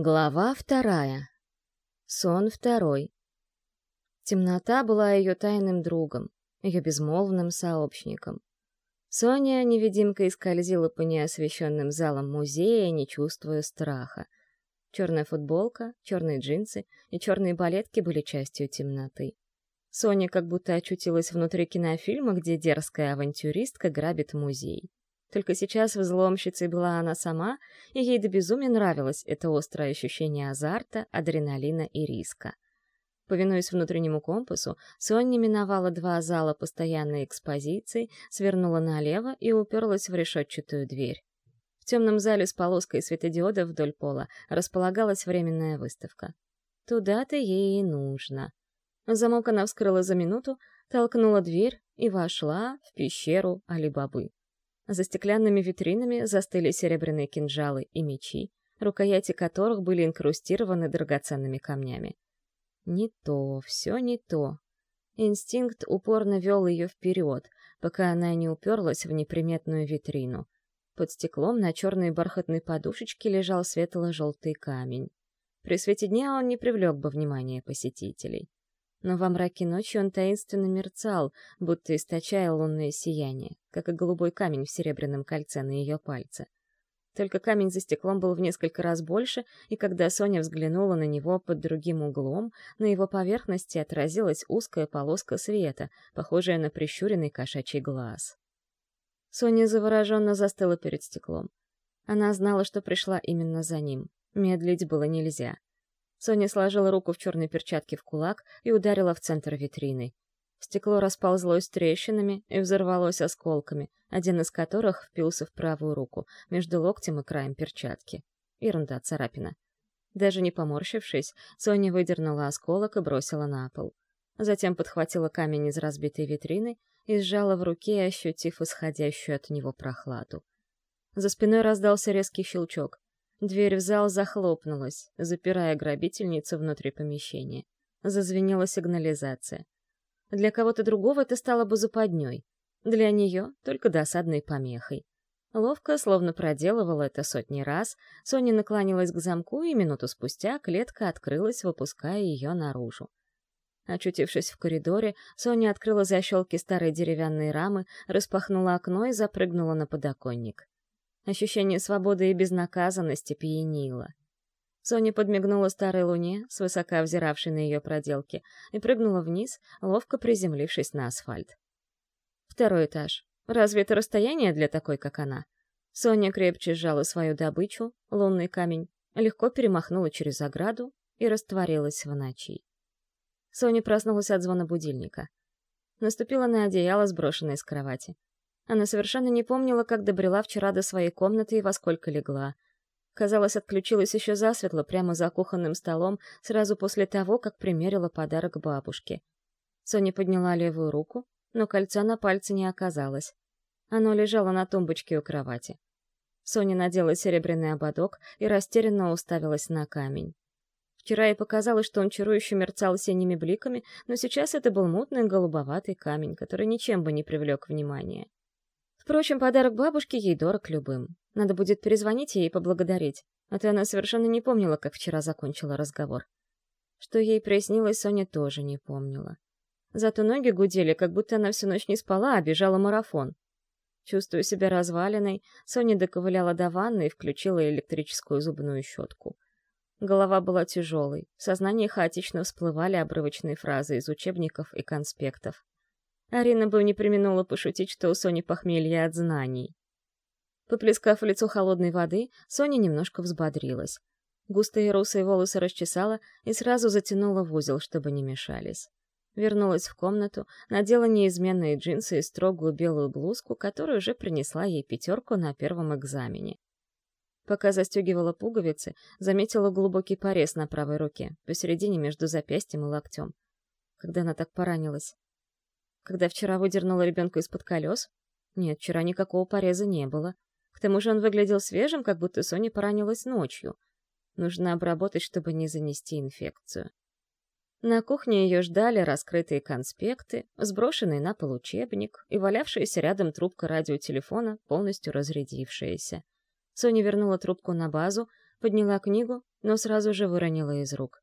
Глава вторая. Сон второй. Темнота была ее тайным другом, ее безмолвным сообщником. Соня невидимкой скользила по неосвещенным залам музея, не чувствуя страха. Черная футболка, черные джинсы и черные балетки были частью темноты. Соня как будто очутилась внутри кинофильма, где дерзкая авантюристка грабит музей. Только сейчас взломщицей была она сама, и ей до безумия нравилось это острое ощущение азарта, адреналина и риска. Повинуясь внутреннему компасу, Соня миновала два зала постоянной экспозиции, свернула налево и уперлась в решетчатую дверь. В темном зале с полоской светодиода вдоль пола располагалась временная выставка. Туда-то ей и нужно. Замок она вскрыла за минуту, толкнула дверь и вошла в пещеру Алибабы. За стеклянными витринами застыли серебряные кинжалы и мечи, рукояти которых были инкрустированы драгоценными камнями. Не то, все не то. Инстинкт упорно вел ее вперед, пока она не уперлась в неприметную витрину. Под стеклом на черной бархатной подушечке лежал светло-желтый камень. При свете дня он не привлек бы внимания посетителей но во мраке ночи он таинственно мерцал, будто источая лунное сияние, как и голубой камень в серебряном кольце на ее пальце. Только камень за стеклом был в несколько раз больше, и когда Соня взглянула на него под другим углом, на его поверхности отразилась узкая полоска света, похожая на прищуренный кошачий глаз. Соня завороженно застыла перед стеклом. Она знала, что пришла именно за ним. Медлить было нельзя. Соня сложила руку в черной перчатке в кулак и ударила в центр витрины. Стекло расползлось трещинами и взорвалось осколками, один из которых впился в правую руку, между локтем и краем перчатки. Ерунда, царапина. Даже не поморщившись, Соня выдернула осколок и бросила на пол. Затем подхватила камень из разбитой витрины и сжала в руке, ощутив исходящую от него прохладу. За спиной раздался резкий щелчок. Дверь в зал захлопнулась, запирая грабительницу внутри помещения. Зазвенела сигнализация. Для кого-то другого это стало бы западней. Для нее — только досадной помехой. Ловко, словно проделывала это сотни раз, Соня наклонилась к замку, и минуту спустя клетка открылась, выпуская ее наружу. Очутившись в коридоре, Соня открыла защелки старой деревянной рамы, распахнула окно и запрыгнула на подоконник. Ощущение свободы и безнаказанности пьянило. Соня подмигнула старой луне, свысока взиравшей на ее проделки, и прыгнула вниз, ловко приземлившись на асфальт. Второй этаж. Разве это расстояние для такой, как она? Соня крепче сжала свою добычу, лунный камень, легко перемахнула через ограду и растворилась в ночи. Соня проснулась от звона будильника. Наступила на одеяло, сброшенное с кровати. Она совершенно не помнила, как добрела вчера до своей комнаты и во сколько легла. Казалось, отключилась еще засветло, прямо за кухонным столом, сразу после того, как примерила подарок бабушке. Соня подняла левую руку, но кольца на пальце не оказалось. Оно лежало на тумбочке у кровати. Соня надела серебряный ободок и растерянно уставилась на камень. Вчера ей показалось, что он чарующе мерцал синими бликами, но сейчас это был мутный голубоватый камень, который ничем бы не привлек внимания. Впрочем, подарок бабушке ей дорог любым. Надо будет перезвонить ей и поблагодарить, а то она совершенно не помнила, как вчера закончила разговор. Что ей приснилось, Соня тоже не помнила. Зато ноги гудели, как будто она всю ночь не спала, а бежала марафон. Чувствуя себя разваленной, Соня доковыляла до ванны и включила электрическую зубную щетку. Голова была тяжелой, в сознании хаотично всплывали обрывочные фразы из учебников и конспектов. Арина бы не применула пошутить, что у Сони похмелье от знаний. Поплескав лицо холодной воды, Соня немножко взбодрилась. Густые русые волосы расчесала и сразу затянула в узел, чтобы не мешались. Вернулась в комнату, надела неизменные джинсы и строгую белую блузку, которую уже принесла ей пятерку на первом экзамене. Пока застегивала пуговицы, заметила глубокий порез на правой руке, посередине между запястьем и локтем. Когда она так поранилась? Когда вчера выдернула ребенка из-под колес? Нет, вчера никакого пореза не было. К тому же он выглядел свежим, как будто Соня поранилась ночью. Нужно обработать, чтобы не занести инфекцию. На кухне ее ждали раскрытые конспекты, сброшенный на пол учебник и валявшаяся рядом трубка радиотелефона, полностью разрядившаяся. Соня вернула трубку на базу, подняла книгу, но сразу же выронила из рук.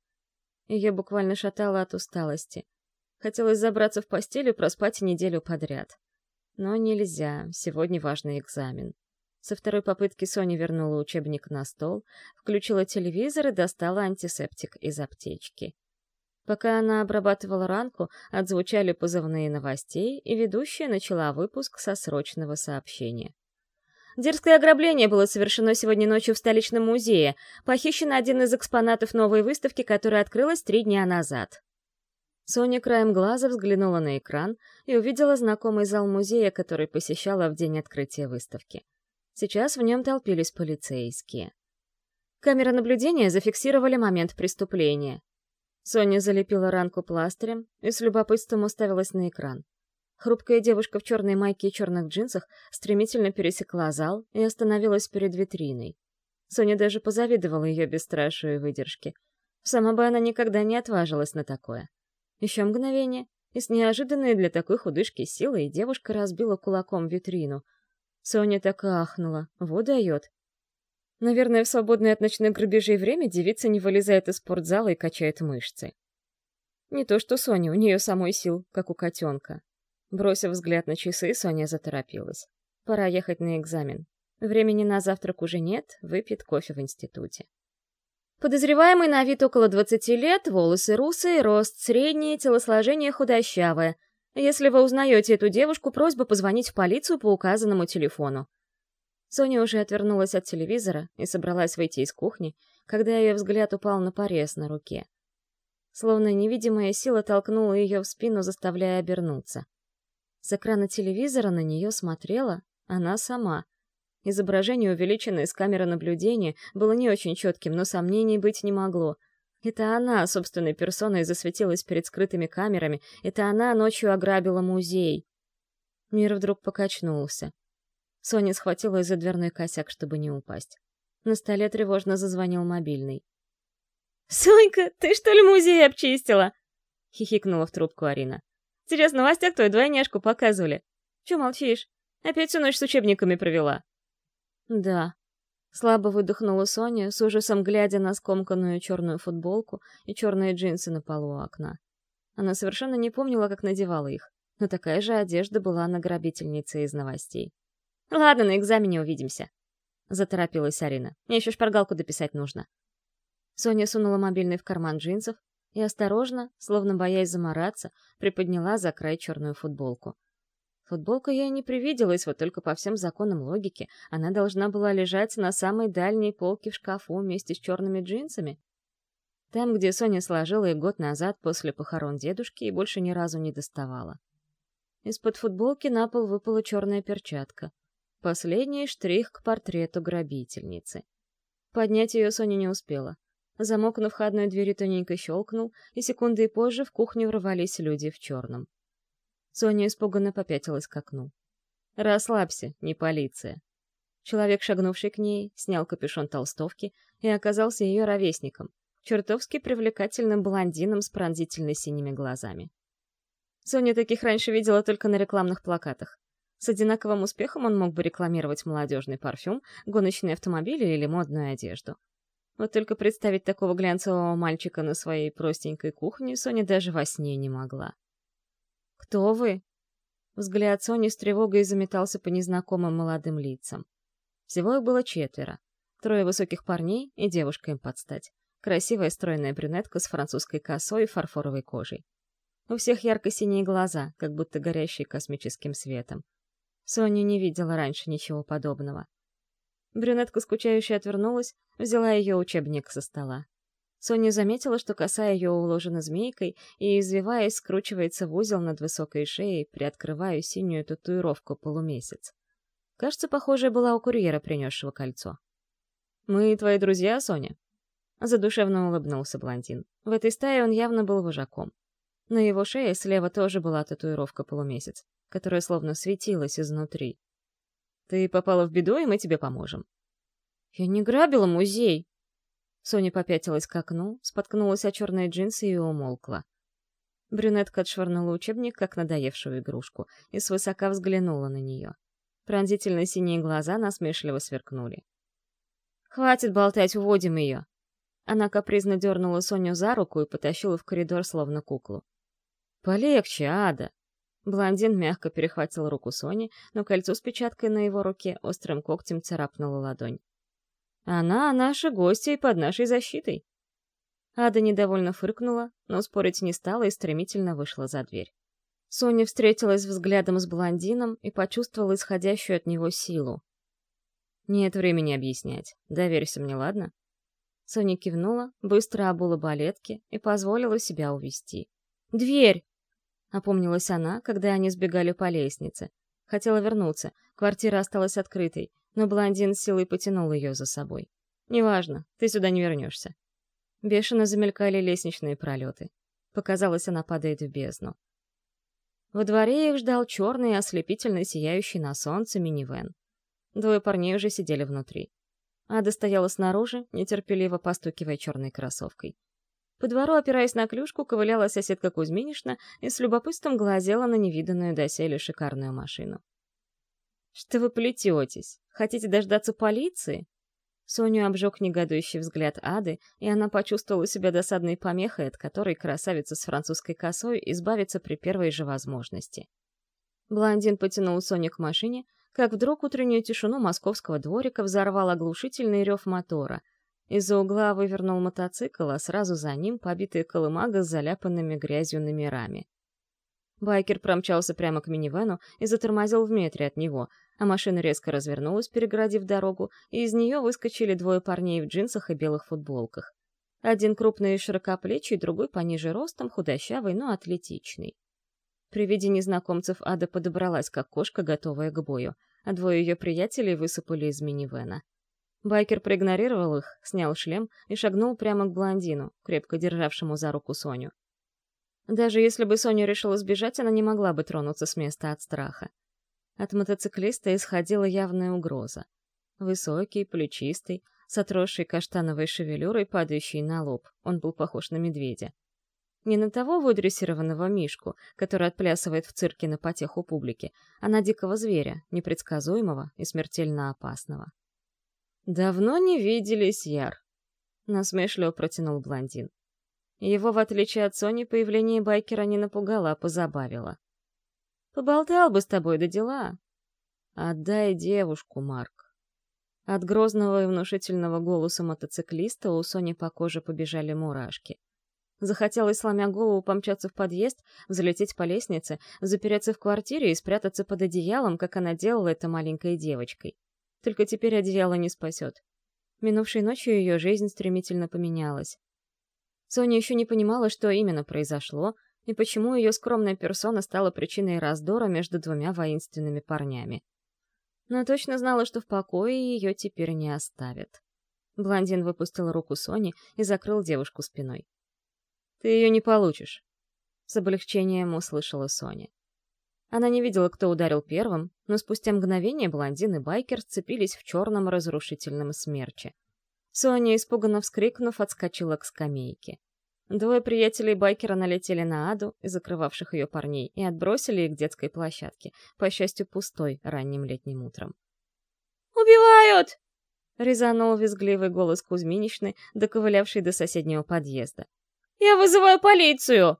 Ее буквально шатало от усталости. Хотелось забраться в постель и проспать неделю подряд. Но нельзя, сегодня важный экзамен. Со второй попытки Соня вернула учебник на стол, включила телевизор и достала антисептик из аптечки. Пока она обрабатывала ранку, отзвучали позывные новостей, и ведущая начала выпуск со срочного сообщения. Дерзкое ограбление было совершено сегодня ночью в столичном музее. Похищен один из экспонатов новой выставки, которая открылась три дня назад. Соня краем глаза взглянула на экран и увидела знакомый зал музея, который посещала в день открытия выставки. Сейчас в нем толпились полицейские. Камеры наблюдения зафиксировали момент преступления. Соня залепила ранку пластырем и с любопытством уставилась на экран. Хрупкая девушка в черной майке и черных джинсах стремительно пересекла зал и остановилась перед витриной. Соня даже позавидовала ее бесстрашию и выдержке. Сама бы она никогда не отважилась на такое. Еще мгновение, и с неожиданной для такой худышки силой девушка разбила кулаком витрину. Соня так и ахнула. Вот дает. Наверное, в свободное от ночных грабежей время девица не вылезает из спортзала и качает мышцы. Не то что Соня, у нее самой сил, как у котенка. Бросив взгляд на часы, Соня заторопилась. Пора ехать на экзамен. Времени на завтрак уже нет, выпьет кофе в институте. Подозреваемый на вид около 20 лет, волосы русые, рост средний, телосложение худощавое. Если вы узнаете эту девушку, просьба позвонить в полицию по указанному телефону. Соня уже отвернулась от телевизора и собралась выйти из кухни, когда ее взгляд упал на порез на руке. Словно невидимая сила толкнула ее в спину, заставляя обернуться. С экрана телевизора на нее смотрела она сама. Изображение, увеличенное с камеры наблюдения, было не очень четким, но сомнений быть не могло. Это она собственной персоной засветилась перед скрытыми камерами, это она ночью ограбила музей. Мир вдруг покачнулся. Соня схватилась за дверной косяк, чтобы не упасть. На столе тревожно зазвонил мобильный. «Сонька, ты что ли музей обчистила?» — хихикнула в трубку Арина. Сейчас в новостях твою двойняшку показывали. Чё молчишь? Опять всю ночь с учебниками провела?» «Да». Слабо выдохнула Соня, с ужасом глядя на скомканную черную футболку и черные джинсы на полу окна. Она совершенно не помнила, как надевала их, но такая же одежда была на грабительнице из новостей. «Ладно, на экзамене увидимся», — заторопилась Арина. «Мне еще шпаргалку дописать нужно». Соня сунула мобильный в карман джинсов, и осторожно, словно боясь замораться, приподняла за край черную футболку. Футболка ей не привиделась, вот только по всем законам логики она должна была лежать на самой дальней полке в шкафу вместе с черными джинсами. Там, где Соня сложила их год назад после похорон дедушки и больше ни разу не доставала. Из-под футболки на пол выпала черная перчатка. Последний штрих к портрету грабительницы. Поднять ее Соня не успела. Замок на входной двери тоненько щелкнул, и секунды позже в кухню ворвались люди в черном. Соня испуганно попятилась к окну. «Расслабься, не полиция». Человек, шагнувший к ней, снял капюшон толстовки и оказался ее ровесником, чертовски привлекательным блондином с пронзительно синими глазами. Соня таких раньше видела только на рекламных плакатах. С одинаковым успехом он мог бы рекламировать молодежный парфюм, гоночные автомобили или модную одежду. Вот только представить такого глянцевого мальчика на своей простенькой кухне Соня даже во сне не могла. «Кто вы?» Взгляд Сони с тревогой заметался по незнакомым молодым лицам. Всего их было четверо. Трое высоких парней и девушка им подстать. Красивая стройная брюнетка с французской косой и фарфоровой кожей. У всех ярко-синие глаза, как будто горящие космическим светом. Соня не видела раньше ничего подобного. Брюнетка скучающе отвернулась, взяла ее учебник со стола. Соня заметила, что коса ее уложена змейкой и, извиваясь, скручивается в узел над высокой шеей, приоткрывая синюю татуировку полумесяц. Кажется, похожая была у курьера, принесшего кольцо. «Мы твои друзья, Соня?» Задушевно улыбнулся блондин. В этой стае он явно был вожаком. На его шее слева тоже была татуировка полумесяц, которая словно светилась изнутри. Ты попала в беду, и мы тебе поможем». «Я не грабила музей!» Соня попятилась к окну, споткнулась о черные джинсы и умолкла. Брюнетка отшвырнула учебник, как надоевшую игрушку, и свысока взглянула на нее. Пронзительно синие глаза насмешливо сверкнули. «Хватит болтать, уводим ее!» Она капризно дернула Соню за руку и потащила в коридор, словно куклу. «Полегче, Ада!» Блондин мягко перехватил руку Сони, но кольцо с печаткой на его руке острым когтем царапнуло ладонь. «Она наша гостья и под нашей защитой!» Ада недовольно фыркнула, но спорить не стала и стремительно вышла за дверь. Соня встретилась взглядом с блондином и почувствовала исходящую от него силу. «Нет времени объяснять. Доверься мне, ладно?» Соня кивнула, быстро обула балетки и позволила себя увести. «Дверь!» — опомнилась она, когда они сбегали по лестнице. Хотела вернуться, квартира осталась открытой, но блондин силой потянул ее за собой. «Неважно, ты сюда не вернешься». Бешено замелькали лестничные пролеты. Показалось, она падает в бездну. Во дворе их ждал черный, ослепительно сияющий на солнце минивэн. Двое парней уже сидели внутри. Ада стояла снаружи, нетерпеливо постукивая черной кроссовкой. По двору, опираясь на клюшку, ковыляла соседка Кузьминишна и с любопытством глазела на невиданную доселе шикарную машину. «Что вы плететесь? Хотите дождаться полиции?» Соню обжег негодующий взгляд Ады, и она почувствовала себя досадной помехой, от которой красавица с французской косой избавится при первой же возможности. Блондин потянул Соню к машине, как вдруг утреннюю тишину московского дворика взорвал оглушительный рев мотора. Из-за угла вывернул мотоцикл, а сразу за ним побитая колымага с заляпанными грязью номерами. Байкер промчался прямо к минивену и затормозил в метре от него, а машина резко развернулась, перегородив дорогу, и из нее выскочили двое парней в джинсах и белых футболках. Один крупный и широкоплечий, другой пониже ростом, худощавый, но атлетичный. При виде незнакомцев Ада подобралась, как кошка, готовая к бою, а двое ее приятелей высыпали из минивэна. Байкер проигнорировал их, снял шлем и шагнул прямо к блондину, крепко державшему за руку Соню. Даже если бы Соня решила сбежать, она не могла бы тронуться с места от страха. От мотоциклиста исходила явная угроза. Высокий, плечистый, с отросшей каштановой шевелюрой, падающей на лоб, он был похож на медведя. Не на того выдрессированного мишку, который отплясывает в цирке на потеху публики, а на дикого зверя, непредсказуемого и смертельно опасного. «Давно не виделись, Яр», — насмешливо протянул блондин. Его, в отличие от Сони, появление байкера не напугало, а позабавило. «Поболтал бы с тобой до дела». «Отдай девушку, Марк». От грозного и внушительного голоса мотоциклиста у Сони по коже побежали мурашки. Захотелось, сломя голову, помчаться в подъезд, взлететь по лестнице, запереться в квартире и спрятаться под одеялом, как она делала это маленькой девочкой. Только теперь одеяло не спасет. Минувшей ночью ее жизнь стремительно поменялась. Соня еще не понимала, что именно произошло, и почему ее скромная персона стала причиной раздора между двумя воинственными парнями. Но точно знала, что в покое ее теперь не оставят. Блондин выпустил руку Сони и закрыл девушку спиной. Ты ее не получишь. С облегчением услышала Соня. Она не видела, кто ударил первым, но спустя мгновение блондин и байкер сцепились в черном разрушительном смерче. Соня, испуганно вскрикнув, отскочила к скамейке. Двое приятелей байкера налетели на Аду закрывавших ее парней и отбросили их к детской площадке, по счастью, пустой ранним летним утром. «Убивают!» — резанул визгливый голос Кузьминичны, доковылявший до соседнего подъезда. Я вызываю полицию!»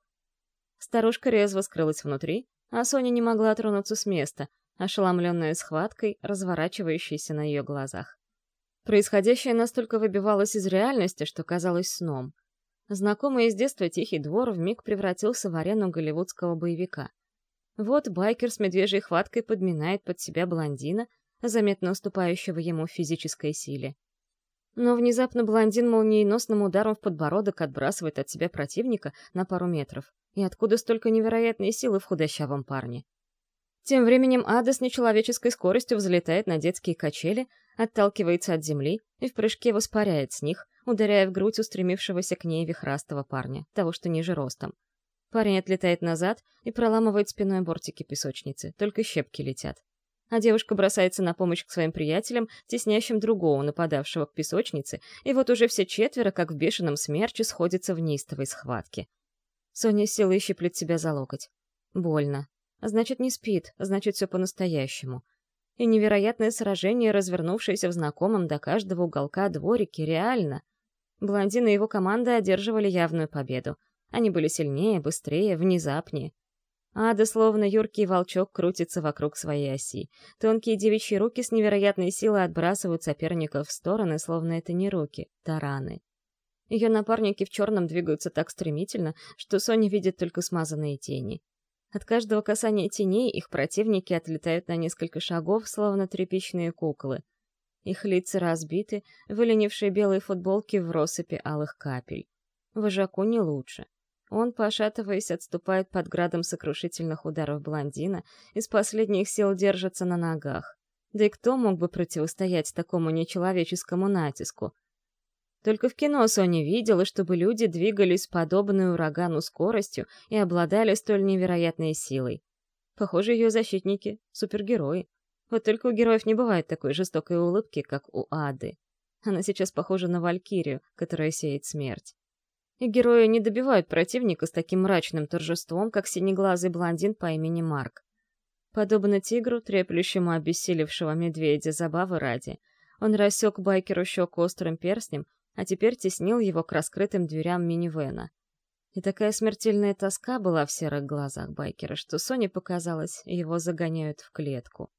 Старушка резво скрылась внутри, а Соня не могла тронуться с места, ошеломленная схваткой, разворачивающейся на ее глазах. Происходящее настолько выбивалось из реальности, что казалось сном. Знакомый из детства тихий двор вмиг превратился в арену голливудского боевика. Вот байкер с медвежьей хваткой подминает под себя блондина, заметно уступающего ему физической силе. Но внезапно блондин молниеносным ударом в подбородок отбрасывает от себя противника на пару метров. И откуда столько невероятной силы в худощавом парне? Тем временем Ада с нечеловеческой скоростью взлетает на детские качели, отталкивается от земли и в прыжке воспаряет с них, ударяя в грудь устремившегося к ней вихрастого парня, того, что ниже ростом. Парень отлетает назад и проламывает спиной бортики песочницы, только щепки летят а девушка бросается на помощь к своим приятелям, теснящим другого нападавшего к песочнице, и вот уже все четверо, как в бешеном смерче, сходятся в неистовой схватке. Соня силой щиплет себя за локоть. Больно. Значит, не спит, значит, все по-настоящему. И невероятное сражение, развернувшееся в знакомом до каждого уголка дворике, реально. Блондин и его команда одерживали явную победу. Они были сильнее, быстрее, внезапнее. Ада, словно юркий волчок, крутится вокруг своей оси. Тонкие девичьи руки с невероятной силой отбрасывают соперников в стороны, словно это не руки, тараны. Ее напарники в черном двигаются так стремительно, что Соня видит только смазанные тени. От каждого касания теней их противники отлетают на несколько шагов, словно тряпичные куклы. Их лица разбиты, выленившие белые футболки в россыпи алых капель. Вожаку не лучше. Он, пошатываясь, отступает под градом сокрушительных ударов блондина, из последних сил держится на ногах. Да и кто мог бы противостоять такому нечеловеческому натиску? Только в кино Соня видела, чтобы люди двигались подобной урагану скоростью и обладали столь невероятной силой. Похоже, ее защитники — супергерои. Вот только у героев не бывает такой жестокой улыбки, как у Ады. Она сейчас похожа на Валькирию, которая сеет смерть. И герои не добивают противника с таким мрачным торжеством, как синеглазый блондин по имени Марк. Подобно тигру, треплющему обессилевшего медведя забавы ради, он рассек байкеру щеку острым перстнем, а теперь теснил его к раскрытым дверям минивэна. И такая смертельная тоска была в серых глазах байкера, что Соне показалось, его загоняют в клетку.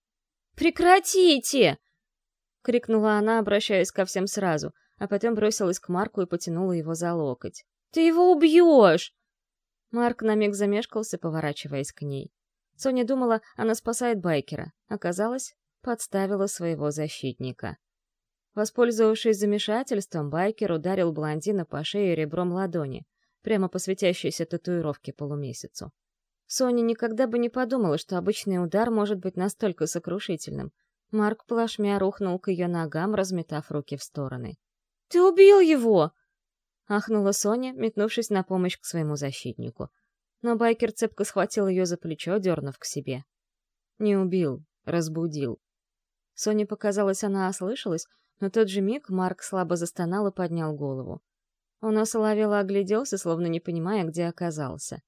«Прекратите!» — крикнула она, обращаясь ко всем сразу — а потом бросилась к Марку и потянула его за локоть. «Ты его убьешь!» Марк на миг замешкался, поворачиваясь к ней. Соня думала, она спасает байкера. Оказалось, подставила своего защитника. Воспользовавшись замешательством, байкер ударил блондина по шее ребром ладони, прямо по светящейся татуировке полумесяцу. Соня никогда бы не подумала, что обычный удар может быть настолько сокрушительным. Марк плашмя рухнул к ее ногам, разметав руки в стороны. Ты убил его!» Ахнула Соня, метнувшись на помощь к своему защитнику. Но байкер цепко схватил ее за плечо, дернув к себе. Не убил, разбудил. Соне показалось, она ослышалась, но тот же миг Марк слабо застонал и поднял голову. Он осоловело огляделся, словно не понимая, где оказался.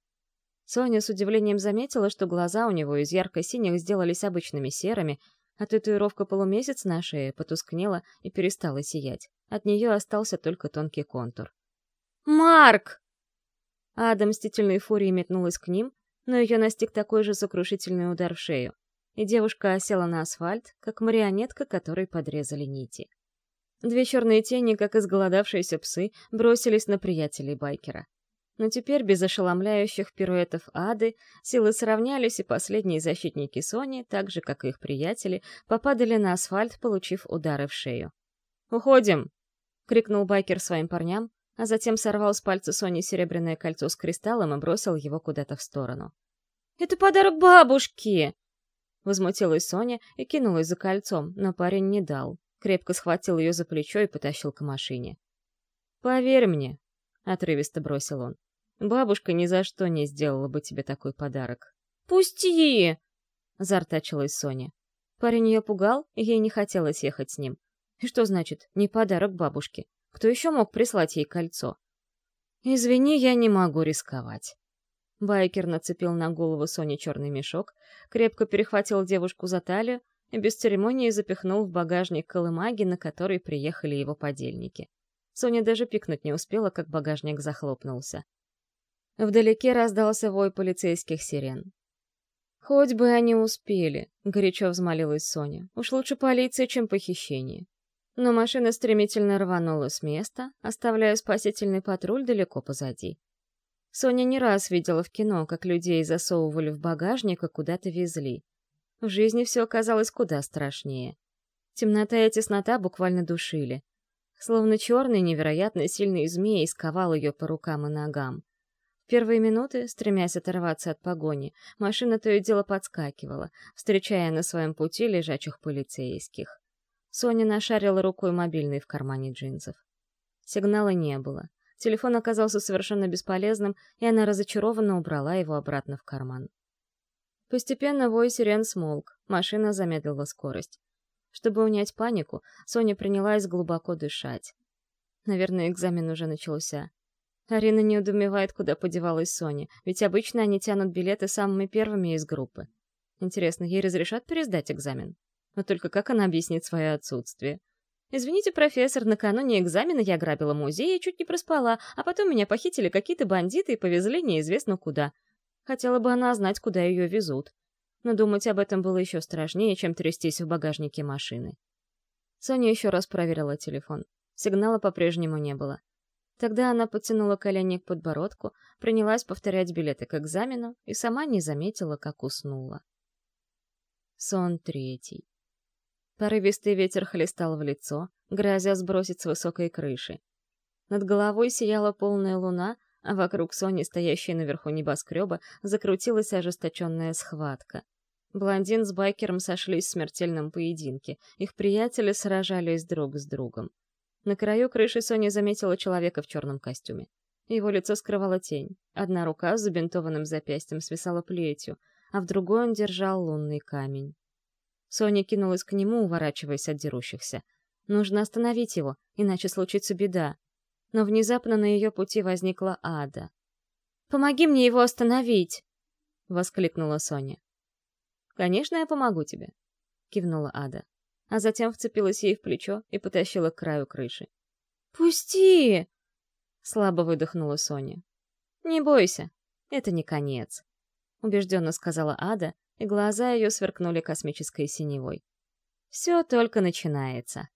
Соня с удивлением заметила, что глаза у него из ярко-синих сделались обычными серыми, а татуировка полумесяц на шее потускнела и перестала сиять. От нее остался только тонкий контур. «Марк!» Ада мстительной фурией метнулась к ним, но ее настиг такой же сокрушительный удар в шею, и девушка осела на асфальт, как марионетка, которой подрезали нити. Две черные тени, как изголодавшиеся псы, бросились на приятелей байкера. Но теперь, без ошеломляющих пируэтов ады, силы сравнялись, и последние защитники Сони, так же, как и их приятели, попадали на асфальт, получив удары в шею. «Уходим!» — крикнул байкер своим парням, а затем сорвал с пальца Сони серебряное кольцо с кристаллом и бросил его куда-то в сторону. «Это подарок бабушке!» Возмутилась Соня и кинулась за кольцом, но парень не дал. Крепко схватил ее за плечо и потащил к машине. «Поверь мне», — отрывисто бросил он, Бабушка ни за что не сделала бы тебе такой подарок. «Пусти!» — зартачилась Соня. Парень ее пугал, и ей не хотелось ехать с ним. И что значит «не подарок бабушке»? Кто еще мог прислать ей кольцо? «Извини, я не могу рисковать». Байкер нацепил на голову Соне черный мешок, крепко перехватил девушку за талию и без церемонии запихнул в багажник колымаги, на который приехали его подельники. Соня даже пикнуть не успела, как багажник захлопнулся. Вдалеке раздался вой полицейских сирен. «Хоть бы они успели», — горячо взмолилась Соня. «Уж лучше полиция, чем похищение». Но машина стремительно рванула с места, оставляя спасительный патруль далеко позади. Соня не раз видела в кино, как людей засовывали в багажник и куда-то везли. В жизни все оказалось куда страшнее. Темнота и теснота буквально душили. Словно черный невероятно сильный змей сковал ее по рукам и ногам первые минуты, стремясь оторваться от погони, машина то и дело подскакивала, встречая на своем пути лежачих полицейских. Соня нашарила рукой мобильный в кармане джинсов. Сигнала не было. Телефон оказался совершенно бесполезным, и она разочарованно убрала его обратно в карман. Постепенно вой сирен смолк, машина замедлила скорость. Чтобы унять панику, Соня принялась глубоко дышать. Наверное, экзамен уже начался. Арина не удумевает, куда подевалась Соня, ведь обычно они тянут билеты самыми первыми из группы. Интересно, ей разрешат пересдать экзамен? Но только как она объяснит свое отсутствие? «Извините, профессор, накануне экзамена я грабила музей и чуть не проспала, а потом меня похитили какие-то бандиты и повезли неизвестно куда. Хотела бы она знать, куда ее везут. Но думать об этом было еще страшнее, чем трястись в багажнике машины. Соня еще раз проверила телефон. Сигнала по-прежнему не было. Тогда она подтянула колени к подбородку, принялась повторять билеты к экзамену и сама не заметила, как уснула. Сон третий. Порывистый ветер хлестал в лицо, грозя сбросить с высокой крыши. Над головой сияла полная луна, вокруг Сони, стоящей наверху небоскреба, закрутилась ожесточенная схватка. Блондин с байкером сошлись в смертельном поединке. Их приятели сражались друг с другом. На краю крыши Соня заметила человека в черном костюме. Его лицо скрывала тень. Одна рука с забинтованным запястьем свисала плетью, а в другой он держал лунный камень. Соня кинулась к нему, уворачиваясь от дерущихся. Нужно остановить его, иначе случится беда. Но внезапно на ее пути возникла ада. «Помоги мне его остановить!» — воскликнула Соня. «Конечно, я помогу тебе», — кивнула Ада, а затем вцепилась ей в плечо и потащила к краю крыши. «Пусти!» — слабо выдохнула Соня. «Не бойся, это не конец», — убежденно сказала Ада, и глаза ее сверкнули космической синевой. «Все только начинается».